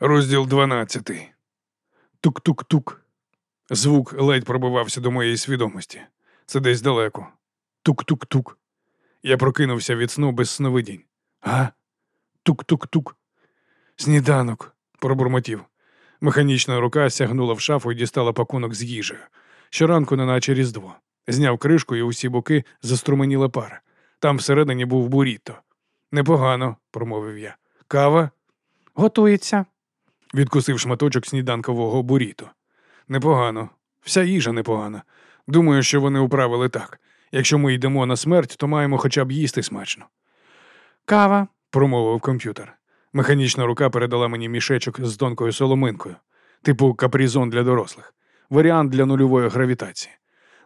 Розділ 12. Тук-тук-тук. Звук ледь пробивався до моєї свідомості. Це десь далеко. Тук-тук-тук. Я прокинувся від сну без сновидінь. А? Тук-тук-тук. Сніданок, пробурмотів. Механічна рука сягнула в шафу і дістала пакунок з їжею. Щоранку, неначе різдво. Зняв кришку і усі боки заструменіла пара. Там всередині був буріто. Непогано, промовив я. Кава? Готується. Відкусив шматочок сніданкового буріто. Непогано. Вся їжа непогана. Думаю, що вони управили так. Якщо ми йдемо на смерть, то маємо хоча б їсти смачно. Кава. Промовив комп'ютер. Механічна рука передала мені мішечок з тонкою соломинкою, типу капрізон для дорослих, варіант для нульової гравітації.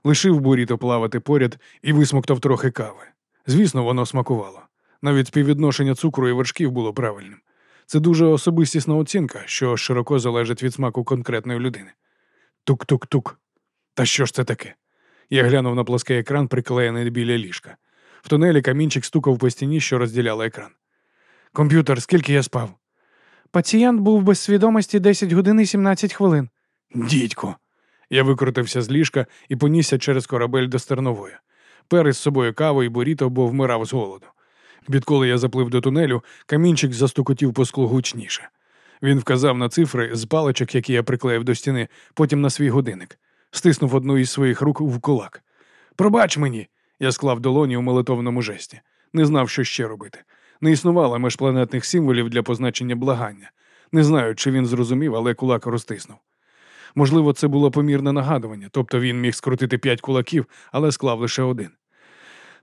Лишив буріто плавати поряд і висмоктав трохи кави. Звісно, воно смакувало. Навіть співвідношення цукру і вершків було правильним. Це дуже особистісна оцінка, що широко залежить від смаку конкретної людини. Тук-тук-тук. Та що ж це таке? Я глянув на плоский екран, приклеєний біля ліжка. В тунелі камінчик стукав по стіні, що розділяла екран. Комп'ютер, скільки я спав? Пацієнт був без свідомості 10 годин і 17 хвилин. Дідько. Я викрутився з ліжка і понісся через корабель до стернової. Пер із собою каву і буріто, бо вмирав з голоду. Відколи я заплив до тунелю, камінчик застукотів по склу гучніше. Він вказав на цифри з паличок, які я приклеїв до стіни, потім на свій годинник, стиснув одну із своїх рук в кулак. Пробач мені! Я склав долоні у молитовному жесті. Не знав, що ще робити. Не існувало межпланетних символів для позначення благання. Не знаю, чи він зрозумів, але кулак розтиснув. Можливо, це було помірне нагадування, тобто він міг скрутити п'ять кулаків, але склав лише один.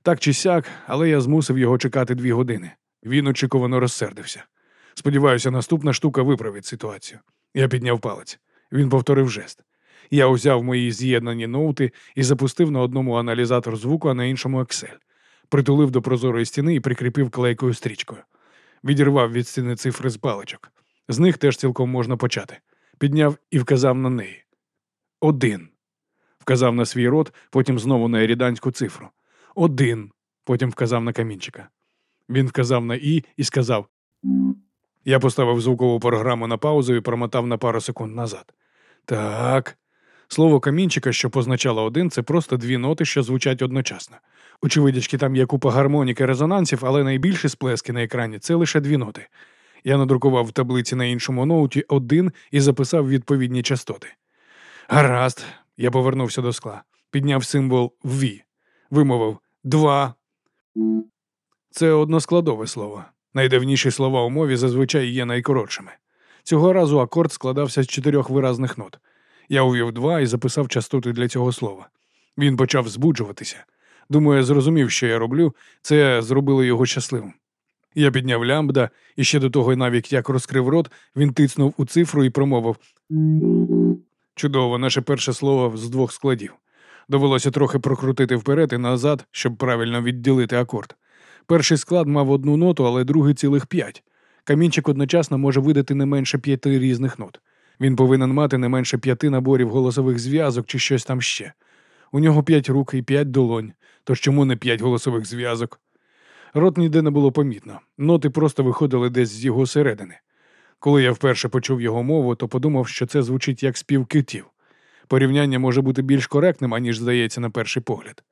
Так чи сяк, але я змусив його чекати дві години. Він очікувано розсердився. Сподіваюся, наступна штука виправить ситуацію. Я підняв палець. Він повторив жест. Я узяв мої з'єднані ноути і запустив на одному аналізатор звуку, а на іншому Excel. Притулив до прозорої стіни і прикріпив клейкою стрічкою. Відірвав від стіни цифри з паличок. З них теж цілком можна почати. Підняв і вказав на неї. Один. Вказав на свій рот, потім знову на еріданську цифру. Один. Потім вказав на камінчика. Він вказав на І і сказав. Я поставив звукову програму на паузу і промотав на пару секунд назад. Так. Слово камінчика, що позначало один, це просто дві ноти, що звучать одночасно. Очевидячки, там є купа гармонік і резонансів, але найбільші сплески на екрані це лише дві ноти. Я надрукував в таблиці на іншому ноуті один і записав відповідні частоти. Гаразд, я повернувся до скла, підняв символ «ві», вимовив два. Це односкладове слово. Найдавніші слова у мові зазвичай є найкоротшими. Цього разу акорд складався з чотирьох виразних нот. Я увів два і записав частоти для цього слова. Він почав збуджуватися. Думаю, я зрозумів, що я роблю, це зробило його щасливим. Я підняв лямбда, і ще до того, навіть як розкрив рот, він тицнув у цифру і промовив Чудово, наше перше слово з двох складів. Довелося трохи прокрутити вперед і назад, щоб правильно відділити акорд. Перший склад мав одну ноту, але другий цілих п'ять. Камінчик одночасно може видати не менше п'яти різних нот. Він повинен мати не менше п'яти наборів голосових зв'язок чи щось там ще. У нього п'ять рук і п'ять долонь, тож чому не п'ять голосових зв'язок? Рот ніде не було помітно, ноти просто виходили десь з його середини. Коли я вперше почув його мову, то подумав, що це звучить як спів китів. Порівняння може бути більш коректним, аніж здається на перший погляд.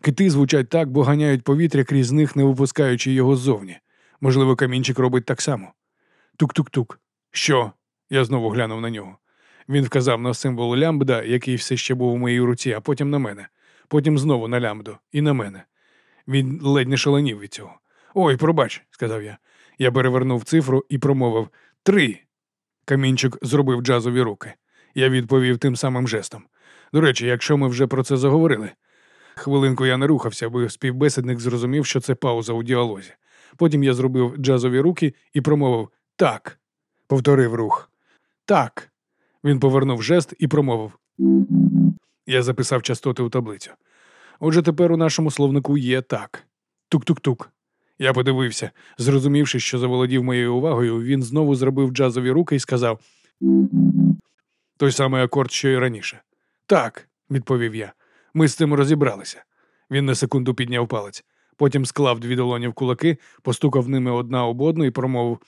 Кити звучать так, бо ганяють повітря крізь них, не випускаючи його ззовні. Можливо, камінчик робить так само. Тук-тук-тук. Що? Я знову глянув на нього. Він вказав на символ лямбда, який все ще був у моїй руці, а потім на мене, потім знову на лямбду і на мене. Він ледь не шаленів від цього. Ой, пробач, сказав я. Я перевернув цифру і промовив три. Камінчик зробив джазові руки. Я відповів тим самим жестом. До речі, якщо ми вже про це заговорили. Хвилинку я не рухався, бо співбесідник зрозумів, що це пауза у діалозі. Потім я зробив джазові руки і промовив так. Повторив рух. Так. Він повернув жест і промовив. Я записав частоти у таблицю. Отже, тепер у нашому словнику є так. Тук-тук-тук. Я подивився, зрозумівши, що заволодів моєю увагою, він знову зробив джазові руки і сказав той самий акорд, що й раніше. Так, відповів я. Ми з цим розібралися. Він на секунду підняв палець, потім склав дві долоні в кулаки, постукав ними одна об одну і промовив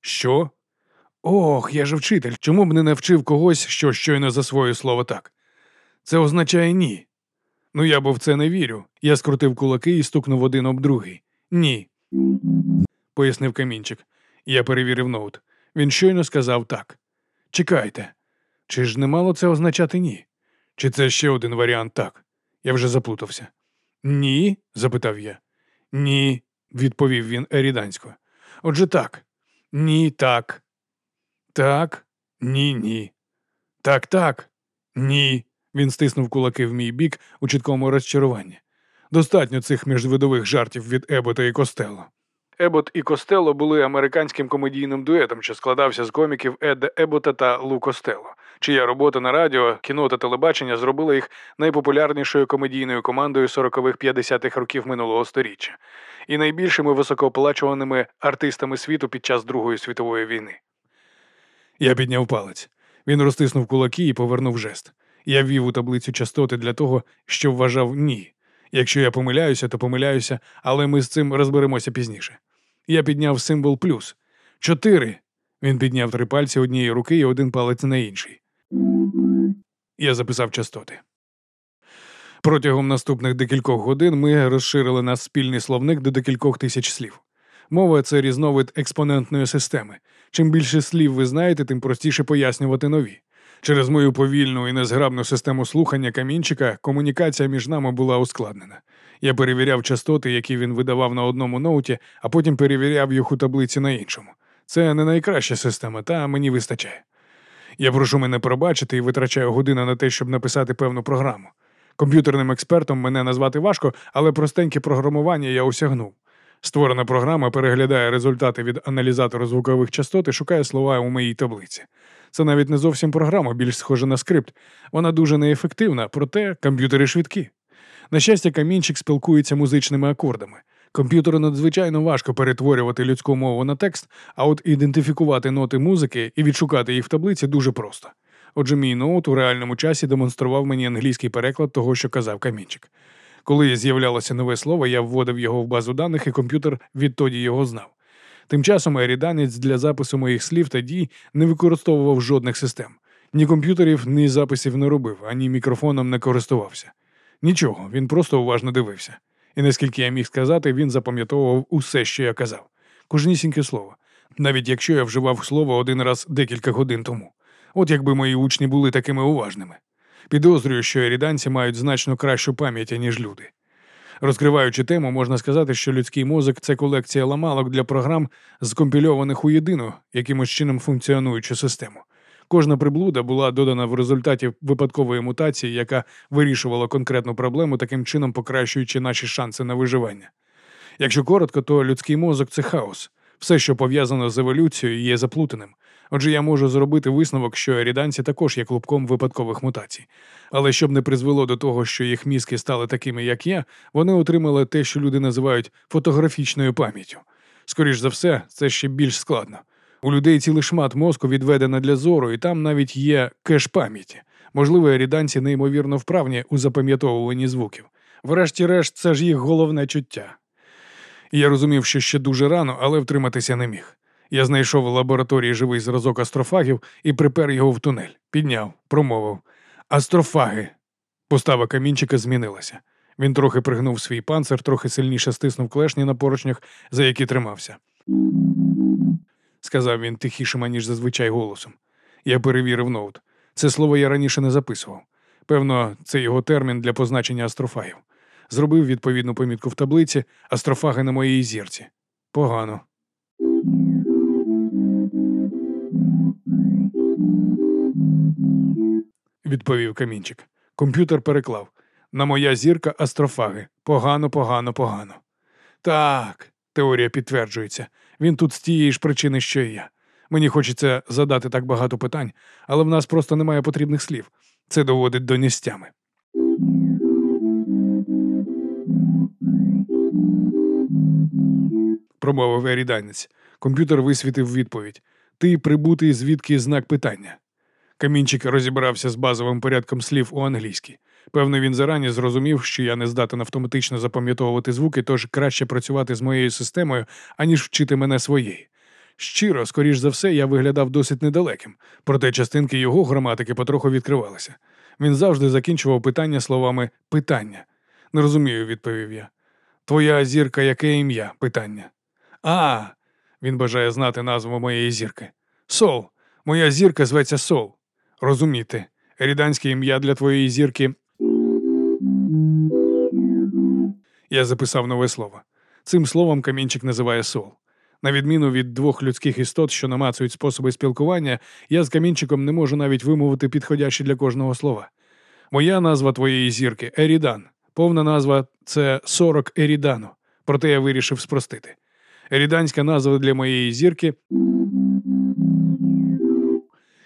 Що? Ох, я же вчитель. Чому б не навчив когось, що щойно засвоює слово так? Це означає ні. Ну я бо в це не вірю. Я скрутив кулаки і стукнув один об другий. Ні. Пояснив камінчик. Я перевірив ноут. Він щойно сказав так. Чекайте. Чи ж не мало це означати ні? Чи це ще один варіант так? Я вже заплутався. Ні? запитав я. Ні, відповів він ерідансько. Отже так. Ні, так. Так, ні, ні. Так, так, ні. Він стиснув кулаки в мій бік у чіткому розчаруванні. Достатньо цих міжвидових жартів від Ебота і Костело. Ебот і Костело були американським комедійним дуетом, що складався з коміків Еда Ебота та Лу Костело, чия робота на радіо, кіно та телебачення зробила їх найпопулярнішою комедійною командою 40-х-50-х років минулого століття і найбільшими високооплачуваними артистами світу під час Другої світової війни. Я підняв палець. Він розтиснув кулаки і повернув жест. Я ввів у таблицю частоти для того, що вважав ні. Якщо я помиляюся, то помиляюся, але ми з цим розберемося пізніше. Я підняв символ плюс. Чотири. Він підняв три пальці однієї руки і один палець на інший. Я записав частоти. Протягом наступних декількох годин ми розширили наш спільний словник до декількох тисяч слів. Мова це різновид експонентної системи. Чим більше слів ви знаєте, тим простіше пояснювати нові. Через мою повільну і незграбну систему слухання камінчика комунікація між нами була ускладнена. Я перевіряв частоти, які він видавав на одному ноуті, а потім перевіряв їх у таблиці на іншому. Це не найкраща система, та мені вистачає. Я прошу мене пробачити і витрачаю години на те, щоб написати певну програму. Комп'ютерним експертом мене назвати важко, але простеньке програмування я осягнув. Створена програма переглядає результати від аналізатору звукових частот і шукає слова у моїй таблиці. Це навіть не зовсім програма, більш схожа на скрипт. Вона дуже неефективна, проте комп'ютери швидкі. На щастя, камінчик спілкується музичними акордами. Комп'ютеру надзвичайно важко перетворювати людську мову на текст, а от ідентифікувати ноти музики і відшукати їх в таблиці дуже просто. Отже, мій ноут у реальному часі демонстрував мені англійський переклад того, що казав камінчик. Коли з'являлося нове слово, я вводив його в базу даних, і комп'ютер відтоді його знав. Тим часом еріданець для запису моїх слів та дій не використовував жодних систем. Ні комп'ютерів, ні записів не робив, ані мікрофоном не користувався. Нічого, він просто уважно дивився. І наскільки я міг сказати, він запам'ятовував усе, що я казав, кожнісіньке слово, навіть якщо я вживав слово один раз декілька годин тому. От якби мої учні були такими уважними. Підозрюю, що еріданці мають значно кращу пам'ять, ніж люди. Розкриваючи тему, можна сказати, що людський мозок це колекція ламалок для програм, скомпільованих у єдину, якимось чином функціонуючу систему. Кожна приблуда була додана в результаті випадкової мутації, яка вирішувала конкретну проблему, таким чином покращуючи наші шанси на виживання. Якщо коротко, то людський мозок це хаос. Все, що пов'язано з еволюцією, є заплутаним. Отже, я можу зробити висновок, що еріданці також є клубком випадкових мутацій. Але щоб не призвело до того, що їх мізки стали такими, як я, вони отримали те, що люди називають фотографічною пам'яттю. Скоріш за все, це ще більш складно. У людей цілий шмат мозку відведено для зору, і там навіть є кеш пам'яті. Можливо, еріданці неймовірно вправні у запам'ятовуванні звуків. Врешті-решт, це ж їх головне чуття. Я розумів, що ще дуже рано, але втриматися не міг. Я знайшов у лабораторії живий зразок астрофагів і припер його в тунель. Підняв, промовив. Астрофаги. Постава камінчика змінилася. Він трохи пригнув свій панцир, трохи сильніше стиснув клешні на поручнях, за які тримався. Сказав він тихішим, аніж зазвичай голосом. Я перевірив ноут. Це слово я раніше не записував. Певно, це його термін для позначення астрофагів. Зробив відповідну помітку в таблиці астрофаги на моїй зірці. Погано. відповів камінчик. Комп'ютер переклав. На моя зірка астрофаги. Погано, погано, погано. Так, теорія підтверджується. Він тут з тієї ж причини, що і я. Мені хочеться задати так багато питань, але в нас просто немає потрібних слів. Це доводить до нестями. Промовив еріданець. Комп'ютер висвітив відповідь. Ти прибутий звідки знак питання. Камінчик розібрався з базовим порядком слів у англійській. Певно, він зарані зрозумів, що я не здатен автоматично запам'ятовувати звуки, тож краще працювати з моєю системою, аніж вчити мене своєї. Щиро, скоріш за все, я виглядав досить недалеким, проте частинки його граматики потроху відкривалися. Він завжди закінчував питання словами питання. Не розумію, відповів я. Твоя зірка, яке ім'я? Питання. А. Він бажає знати назву моєї зірки. Сол. Моя зірка зветься Сол. Розуміти. Ріданське ім'я для твоєї зірки. Я записав нове слово. Цим словом камінчик називає сол. На відміну від двох людських істот, що намацують способи спілкування, я з камінчиком не можу навіть вимовити підходящі для кожного слова. Моя назва твоєї зірки Ерідан. Повна назва це 40 Ерідану. Проте я вирішив спростити. Еріданська назва для моєї зірки.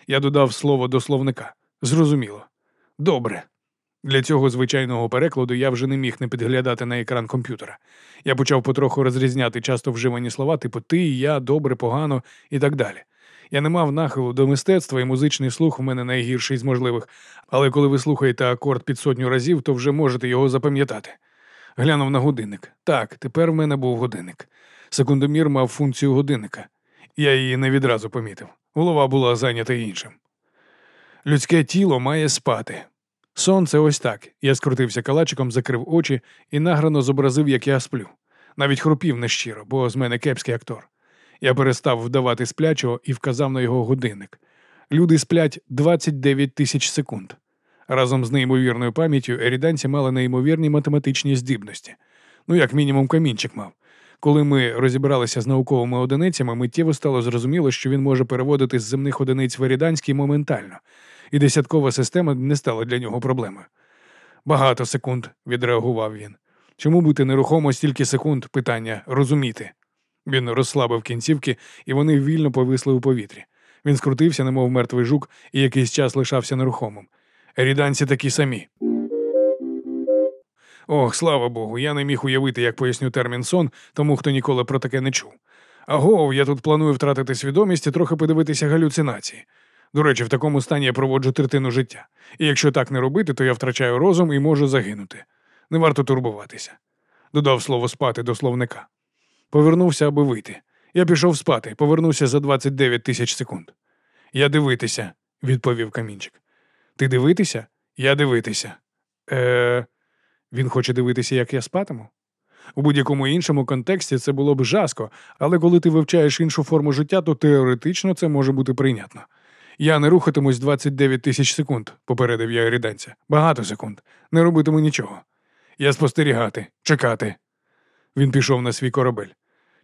Я додав слово до словника. Зрозуміло. Добре. Для цього звичайного перекладу я вже не міг не підглядати на екран комп'ютера. Я почав потроху розрізняти часто вживані слова, типу ти, я, добре, погано і так далі. Я не мав нахилу до мистецтва і музичний слух у мене найгірший з можливих, але коли ви слухаєте акорд під сотню разів, то вже можете його запам'ятати. Глянув на годинник. Так, тепер в мене був годинник. Секундомір мав функцію годинника. Я її не відразу помітив. Голова була зайнята іншим. Людське тіло має спати. Сон це ось так. Я скрутився калачиком, закрив очі і награно зобразив, як я сплю. Навіть хрупів нещиро, бо з мене кепський актор. Я перестав вдавати сплячого і вказав на його годинник. Люди сплять 29 тисяч секунд. Разом з неймовірною пам'яттю еріданці мали неймовірні математичні здібності. Ну, як мінімум, камінчик мав. Коли ми розібралися з науковими одиницями, миттєво стало зрозуміло, що він може переводити з земних одиниць в еріданський моментально, і десяткова система не стала для нього проблемою. Багато секунд, відреагував він. Чому бути нерухомо стільки секунд? Питання розуміти. Він розслабив кінцівки, і вони вільно повисли у повітрі. Він скрутився, немов мертвий жук, і якийсь час лишався нерухомим. Ріданці такі самі. Ох, слава Богу, я не міг уявити, як поясню термін сон, тому хто ніколи про таке не чув. Аго, я тут планую втратити свідомість і трохи подивитися галюцинації. До речі, в такому стані я проводжу третину життя. І якщо так не робити, то я втрачаю розум і можу загинути. Не варто турбуватися. Додав слово спати до словника. Повернувся, аби вийти. Я пішов спати, повернувся за 29 тисяч секунд. Я дивитися, відповів камінчик. Ти дивитися? Я дивитися. Е, Він хоче дивитися, як я спатиму? У будь-якому іншому контексті це було б жаско, але коли ти вивчаєш іншу форму життя, то теоретично це може бути прийнятно. Я не рухатимусь 29 тисяч секунд, попередив я ріданця. Багато секунд. Не робитиму нічого. Я спостерігати, чекати. Він пішов на свій корабель.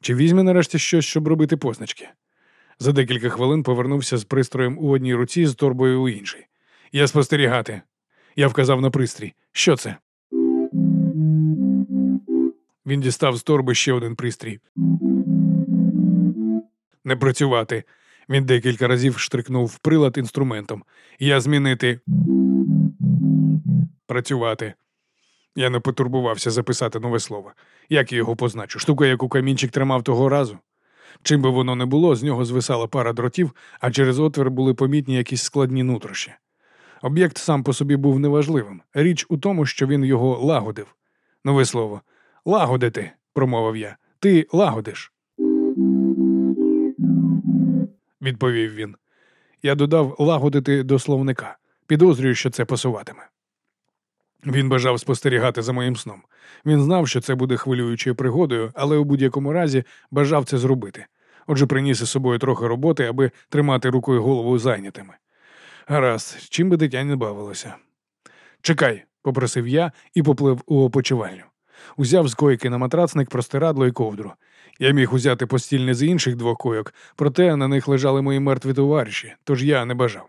Чи візьме нарешті щось, щоб робити позначки? За декілька хвилин повернувся з пристроєм у одній руці, з торбою у іншій. Я спостерігати. Я вказав на пристрій. Що це? Він дістав з торби ще один пристрій. Не працювати. Він декілька разів штрикнув в прилад інструментом. Я змінити. Працювати. Я не потурбувався записати нове слово. Як я його позначу? Штука, яку камінчик тримав того разу. Чим би воно не було, з нього звисала пара дротів, а через отвір були помітні якісь складні нутрощі. Об'єкт сам по собі був неважливим. Річ у тому, що він його лагодив. Нове слово. Лагодити, промовив я. Ти лагодиш. Відповів він. Я додав лагодити до словника. Підозрюю, що це пасуватиме. Він бажав спостерігати за моїм сном. Він знав, що це буде хвилюючою пригодою, але у будь-якому разі бажав це зробити. Отже, приніс із собою трохи роботи, аби тримати рукою голову зайнятими. Гаразд, чим би дитя не бавилося. Чекай, попросив я і поплив у опочивальню. Узяв з койки на матрацник простирадло і ковдру. Я міг узяти постільне з інших двох койок, проте на них лежали мої мертві товариші, тож я не бажав.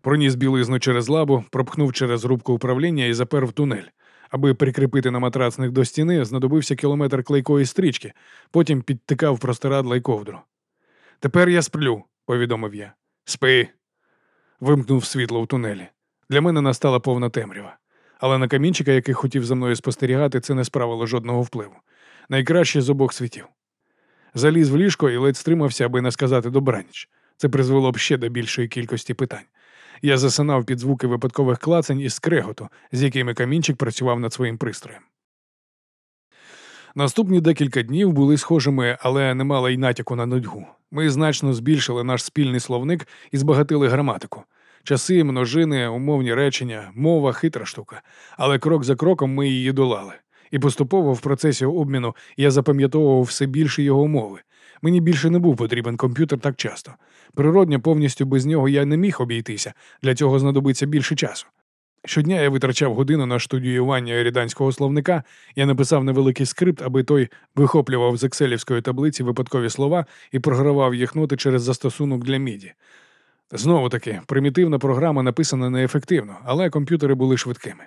Проніс білизну через лабу, пропхнув через рубку управління і запер в тунель. Аби прикріпити на матрацник до стіни, знадобився кілометр клейкої стрічки, потім підтикав простирадла й ковдру. Тепер я сплю, повідомив я. Спи. Вимкнув світло в тунелі. Для мене настала повна темрява. Але на камінчика, який хотів за мною спостерігати, це не справило жодного впливу. Найкраще з обох світів. Заліз в ліжко і ледь стримався, аби не сказати добраніч. Це призвело б ще до більшої кількості питань. Я засинав під звуки випадкових клацань і скреготу, з якими камінчик працював над своїм пристроєм. Наступні декілька днів були схожими, але не мали й натяку на нудьгу. Ми значно збільшили наш спільний словник і збагатили граматику. Часи, множини, умовні речення, мова хитра штука. Але крок за кроком ми її долали. І поступово в процесі обміну я запам'ятовував все більше його мови. Мені більше не був потрібен комп'ютер так часто. Природньо, повністю без нього я не міг обійтися, для цього знадобиться більше часу. Щодня я витрачав годину на штудіювання еріданського словника, я написав невеликий скрипт, аби той вихоплював з екселівської таблиці випадкові слова і програвав їх ноти через застосунок для міді. Знову таки, примітивна програма написана неефективно, але комп'ютери були швидкими.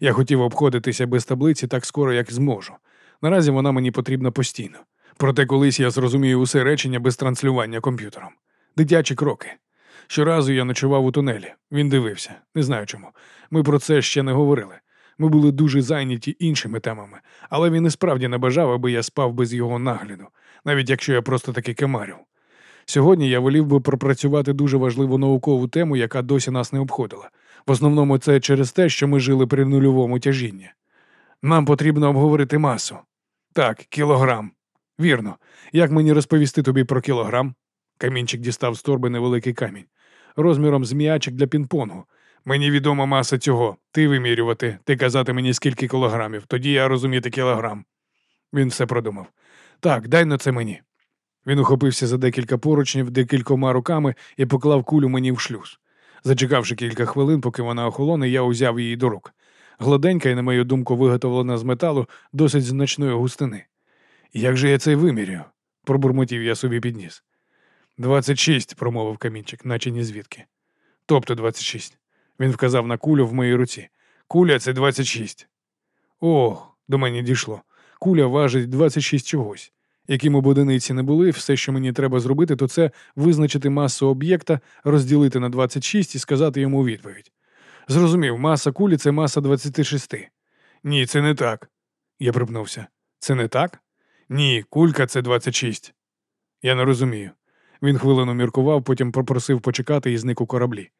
Я хотів обходитися без таблиці так скоро, як зможу. Наразі вона мені потрібна постійно. Проте колись я зрозумію усе речення без транслювання комп'ютером. Дитячі кроки. Щоразу я ночував у тунелі. Він дивився, не знаю чому. Ми про це ще не говорили. Ми були дуже зайняті іншими темами, але він і справді не бажав, аби я спав без його нагляду, навіть якщо я просто таки кемарив. Сьогодні я волів би пропрацювати дуже важливу наукову тему, яка досі нас не обходила. В основному це через те, що ми жили при нульовому тяжінні. Нам потрібно обговорити масу. Так, кілограм. Вірно. Як мені розповісти тобі про кілограм? Камінчик дістав з торби невеликий камінь. Розміром з м'ячик для пінг-понгу. Мені відома маса цього. Ти вимірювати, ти казати мені скільки кілограмів, тоді я розуміти кілограм. Він все продумав. Так, дай на це мені. Він ухопився за декілька поручнів декількома руками і поклав кулю мені в шлюз. Зачекавши кілька хвилин, поки вона охолоне, я узяв її до рук. Гладенька і, на мою думку, виготовлена з металу досить значної густини. Як же я це вимірюю? пробурмотів я собі підніс. Двадцять шість, промовив камінчик, наче ні звідки. Тобто двадцять шість. Він вказав на кулю в моїй руці. Куля це двадцять шість. Ох, до мене дійшло. Куля важить 26 чогось. Якими б одиниці не були, все, що мені треба зробити, то це визначити масу об'єкта, розділити на 26 і сказати йому відповідь. Зрозумів, маса кулі це маса 26. Ні, це не так. Я припнувся. Це не так? Ні, кулька це 26. Я не розумію. Він хвилину міркував, потім попросив почекати і зник у кораблі.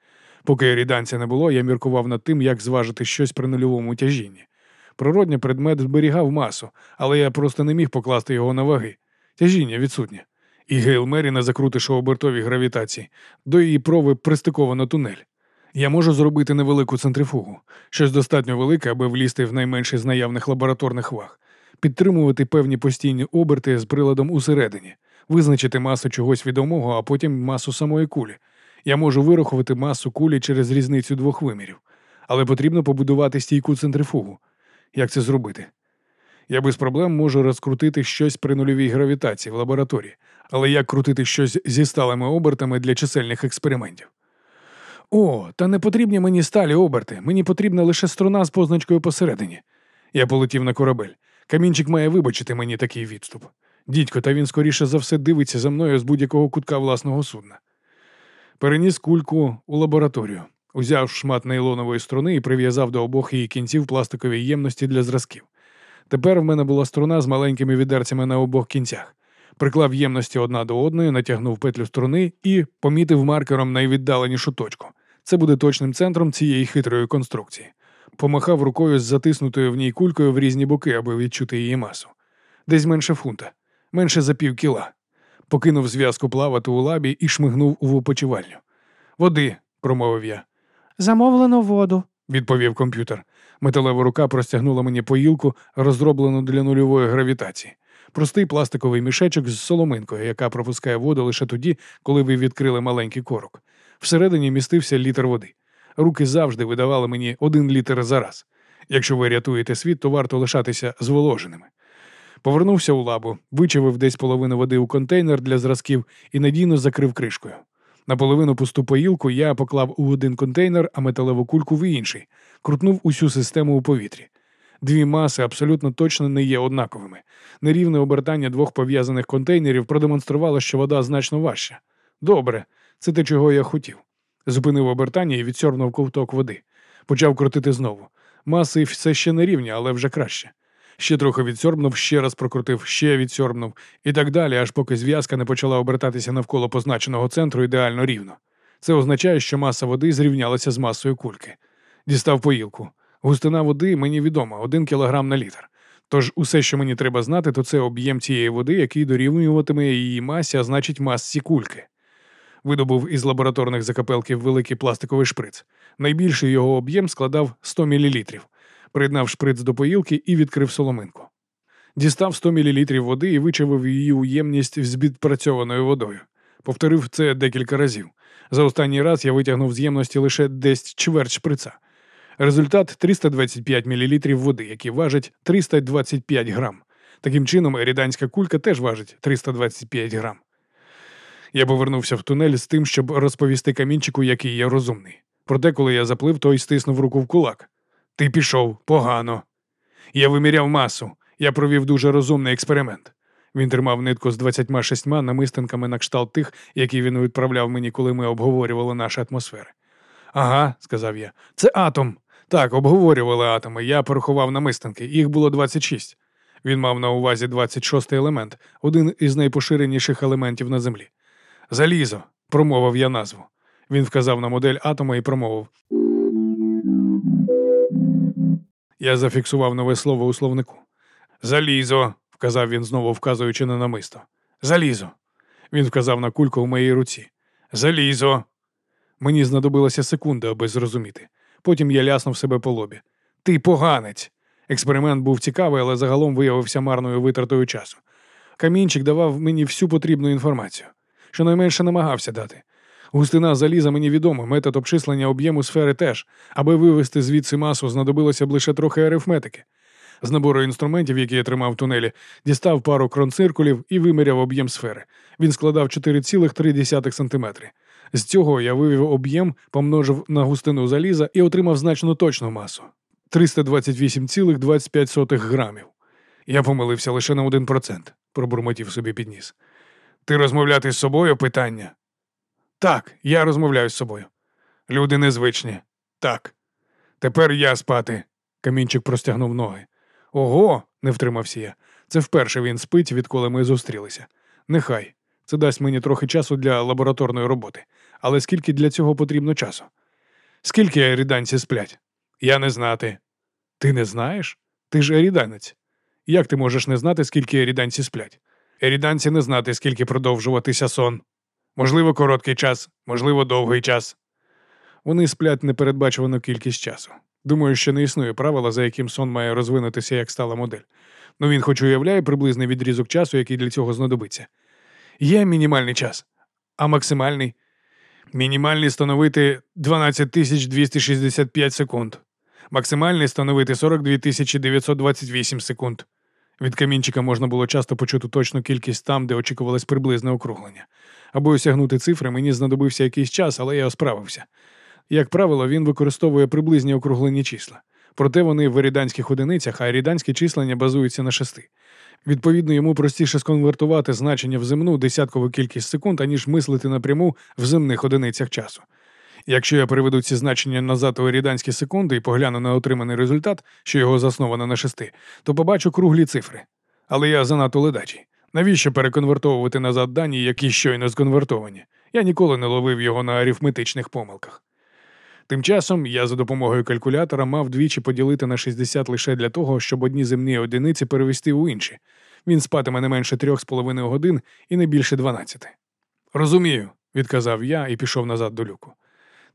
Поки ріданця не було, я міркував над тим, як зважити щось при нульовому тяжінні. Природній предмет зберігав масу, але я просто не міг покласти його на ваги. Тяжіння відсутнє. І Гейл Мері не закрутиш у обертовій гравітації. До її прови пристиковано тунель. Я можу зробити невелику центрифугу, щось достатньо велике, аби влізти в найменший з наявних лабораторних ваг, підтримувати певні постійні оберти з приладом усередині, визначити масу чогось відомого, а потім масу самої кулі. Я можу вирахувати масу кулі через різницю двох вимірів, але потрібно побудувати стійку центрифугу. Як це зробити? Я без проблем можу розкрутити щось при нульовій гравітації в лабораторії, але як крутити щось зі сталими обертами для чисельних експериментів? О, та не потрібні мені сталі оберти, мені потрібна лише струна з позначкою посередині. Я полетів на корабель. Камінчик має вибачити мені такий відступ. Дідько, та він скоріше за все дивиться за мною з будь-якого кутка власного судна. Переніс кульку у лабораторію, узяв шмат нейлонової струни і прив'язав до обох її кінців пластикові ємності для зразків. Тепер в мене була струна з маленькими відерцями на обох кінцях. Приклав ємності одна до одної, натягнув петлю струни і помітив маркером найвіддаленішу точку. Це буде точним центром цієї хитрої конструкції. Помахав рукою з затиснутою в ній кулькою в різні боки, аби відчути її масу. Десь менше фунта, менше за пів кіла. Покинув зв'язку плавати у лабі і шмигнув у опочивальню. Води, промовив я. Замовлено воду. відповів комп'ютер. Металева рука простягнула мені поїлку, розроблену для нульової гравітації. Простий пластиковий мішечок з соломинкою, яка пропускає воду лише тоді, коли ви відкрили маленький корок. Всередині містився літр води. Руки завжди видавали мені один літр за раз. Якщо ви рятуєте світ, то варто лишатися зволоженими. Повернувся у лабу, вичавив десь половину води у контейнер для зразків і надійно закрив кришкою. Наполовину пусту поїлку я поклав у один контейнер, а металеву кульку в інший, крутнув усю систему у повітрі. Дві маси абсолютно точно не є однаковими. Нерівне обертання двох пов'язаних контейнерів продемонструвало, що вода значно важча. Добре, це те, чого я хотів. Зупинив обертання і відсьорнув ковток води. Почав крутити знову. Маси все ще не рівні, але вже краще. Ще трохи відсьорбнув, ще раз прокрутив, ще відсьорбнув і так далі, аж поки зв'язка не почала обертатися навколо позначеного центру ідеально рівно. Це означає, що маса води зрівнялася з масою кульки. Дістав поїлку. Густина води мені відома, один кілограм на літр. Тож усе, що мені треба знати, то це об'єм цієї води, який дорівнюватиме її масі, а значить масці кульки. Видобув із лабораторних закапелків великий пластиковий шприц. Найбільший його об'єм складав 100 мл. Приєднав шприц до поїлки і відкрив соломинку. Дістав 100 мл води і вичавив її уємність з відпрацьованою водою. Повторив це декілька разів. За останній раз я витягнув з ємності лише десь чверть шприца. Результат 325 мл води, які важать 325 грам. Таким чином, еріданська кулька теж важить 325 грам. Я повернувся в тунель з тим, щоб розповісти камінчику, який я розумний. Проте, коли я заплив, той стиснув руку в кулак. Ти пішов погано. Я виміряв масу. Я провів дуже розумний експеримент. Він тримав нитку з 26 намистинками на кшталт тих, які він відправляв мені, коли ми обговорювали наші атмосфери. Ага, сказав я, це атом. Так, обговорювали атоми. Я порахував намистинки. Їх було 26. Він мав на увазі 26-й елемент, один із найпоширеніших елементів на Землі. Залізо, промовив я назву. Він вказав на модель атома і промовив. Я зафіксував нове слово у словнику. Залізо, вказав він знову вказуючи на намисто. Залізо. Він вказав на кульку у моїй руці. Залізо. Мені знадобилася секунда, аби зрозуміти. Потім я ляснув себе по лобі. Ти поганець. Експеримент був цікавий, але загалом виявився марною витратою часу. Камінчик давав мені всю потрібну інформацію, щонайменше намагався дати. Густина заліза мені відома, метод обчислення об'єму сфери теж. Аби вивести звідси масу, знадобилося б лише трохи арифметики. З набору інструментів, які я тримав в тунелі, дістав пару кронциркулів і виміряв об'єм сфери. Він складав 4,3 см. З цього я вивів об'єм, помножив на густину заліза і отримав значно точну масу 328,25 грамів. Я помилився лише на 1%, пробурмотів собі підніс. Ти розмовляти з собою питання? Так, я розмовляю з собою. Люди незвичні. Так. Тепер я спати. Камінчик простягнув ноги. Ого, не втримався я. Це вперше він спить, відколи ми зустрілися. Нехай. Це дасть мені трохи часу для лабораторної роботи. Але скільки для цього потрібно часу? Скільки еріданці сплять? Я не знати. Ти не знаєш? Ти ж еріданець. Як ти можеш не знати, скільки еріданці сплять? Еріданці не знати, скільки продовжуватися сон. Можливо, короткий час, можливо, довгий час. Вони сплять непередбачувану кількість часу. Думаю, що не існує правила, за яким сон має розвинутися як стала модель. Ну він хоч уявляє приблизний відрізок часу, який для цього знадобиться. Є мінімальний час, а максимальний. Мінімальний становити 12 265 секунд. Максимальний становити 42 928 секунд. Від камінчика можна було часто почути точну кількість там, де очікувалось приблизне округлення. Аби осягнути цифри, мені знадобився якийсь час, але я справився. Як правило, він використовує приблизні округлені числа. Проте вони в еріданських одиницях, а еріданські числення базуються на шести. Відповідно, йому простіше сконвертувати значення в земну десяткову кількість секунд, аніж мислити напряму в земних одиницях часу. Якщо я переведу ці значення назад у еріданські секунди і погляну на отриманий результат, що його засновано на шести, то побачу круглі цифри. Але я занадто ледачий. Навіщо переконвертовувати назад дані, які щойно сконвертовані? Я ніколи не ловив його на арифметичних помилках. Тим часом я за допомогою калькулятора мав двічі поділити на 60 лише для того, щоб одні земні одиниці перевести у інші. Він спатиме не менше трьох з половиною годин і не більше дванадцяти. Розумію, відказав я і пішов назад до люку.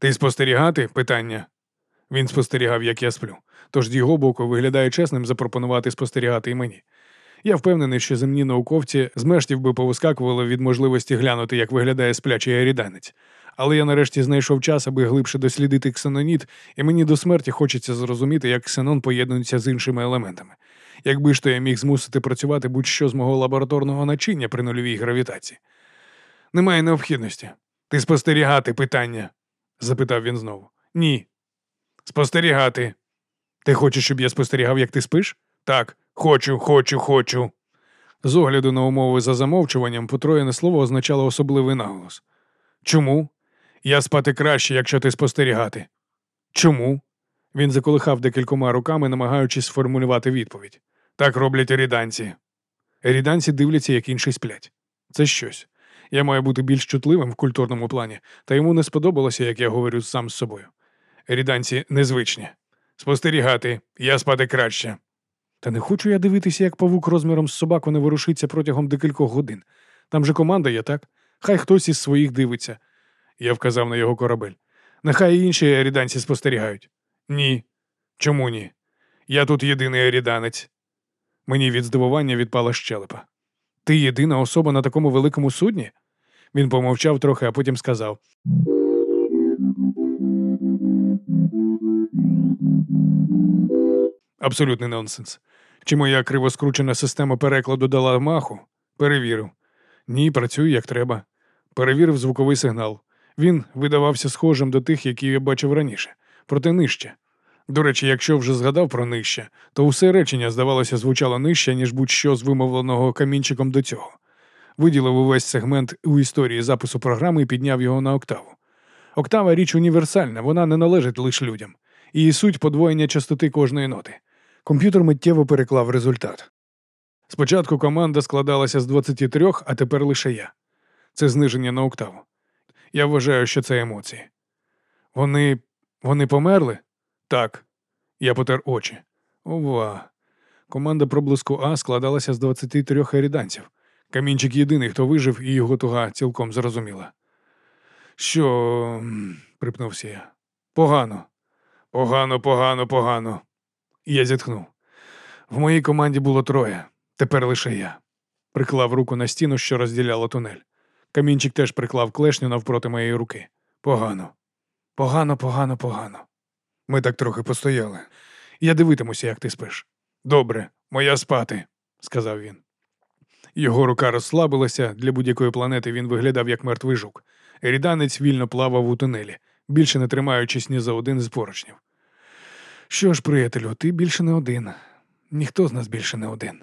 Ти спостерігати? Питання. Він спостерігав, як я сплю. Тож з його боку виглядає чесним запропонувати спостерігати і мені. Я впевнений, що земні науковці з мештів би повискакували від можливості глянути, як виглядає сплячий аріданець. Але я нарешті знайшов час, аби глибше дослідити ксеноніт, і мені до смерті хочеться зрозуміти, як ксенон поєднується з іншими елементами. Якби ж то я міг змусити працювати будь-що з мого лабораторного начиння при нульовій гравітації. Немає необхідності. Ти спостерігати питання? Запитав він знову. Ні. Спостерігати. Ти хочеш, щоб я спостерігав, як ти спиш? Так, хочу, хочу, хочу. З огляду на умови за замовчуванням, потроєне слово означало особливий наголос. Чому? Я спати краще, якщо ти спостерігати. Чому? Він заколихав декількома руками, намагаючись сформулювати відповідь. Так роблять еріданці. Еріданці дивляться, як інші сплять. Це щось. Я маю бути більш чутливим в культурному плані, та йому не сподобалося, як я говорю сам з собою. Еріданці незвичні. Спостерігати, я спати краще. Та не хочу я дивитися, як павук розміром з собаку не ворушиться протягом декількох годин. Там же команда є, так? Хай хтось із своїх дивиться. Я вказав на його корабель. Нехай інші еріданці спостерігають. Ні. Чому ні? Я тут єдиний еріданець. Мені від здивування відпала щелепа. Ти єдина особа на такому великому судні? Він помовчав трохи, а потім сказав: Абсолютний нонсенс. Чи моя кривоскручена система перекладу дала маху? Перевірив. Ні, працює як треба. Перевірив звуковий сигнал. Він видавався схожим до тих, які я бачив раніше, проте нижче. До речі, якщо вже згадав про нижче, то усе речення, здавалося, звучало нижче, ніж будь-що з вимовленого камінчиком до цього. Виділив увесь сегмент у історії запису програми і підняв його на октаву. Октава річ універсальна, вона не належить лише людям. Її суть подвоєння частоти кожної ноти. Комп'ютер миттєво переклав результат. Спочатку команда складалася з 23, а тепер лише я. Це зниження на октаву. Я вважаю, що це емоції. Вони. вони померли? Так. Я потер очі. Ова. Команда проблиску А складалася з 23 еріданців. Камінчик єдиний, хто вижив, і його туга цілком зрозуміла. Що. припнувся я. Погано. Погано, погано, погано. Я зітхнув. В моїй команді було троє, тепер лише я. Приклав руку на стіну, що розділяла тунель. Камінчик теж приклав клешню навпроти моєї руки. Погано. Погано, погано, погано. Ми так трохи постояли. Я дивитимуся, як ти спиш. Добре, моя спати, сказав він. Його рука розслабилася, для будь-якої планети він виглядав як мертвий жук. Ріданець вільно плавав у тунелі, більше не тримаючись ні за один з поручнів. Що ж, приятелю, ти більше не один. Ніхто з нас більше не один.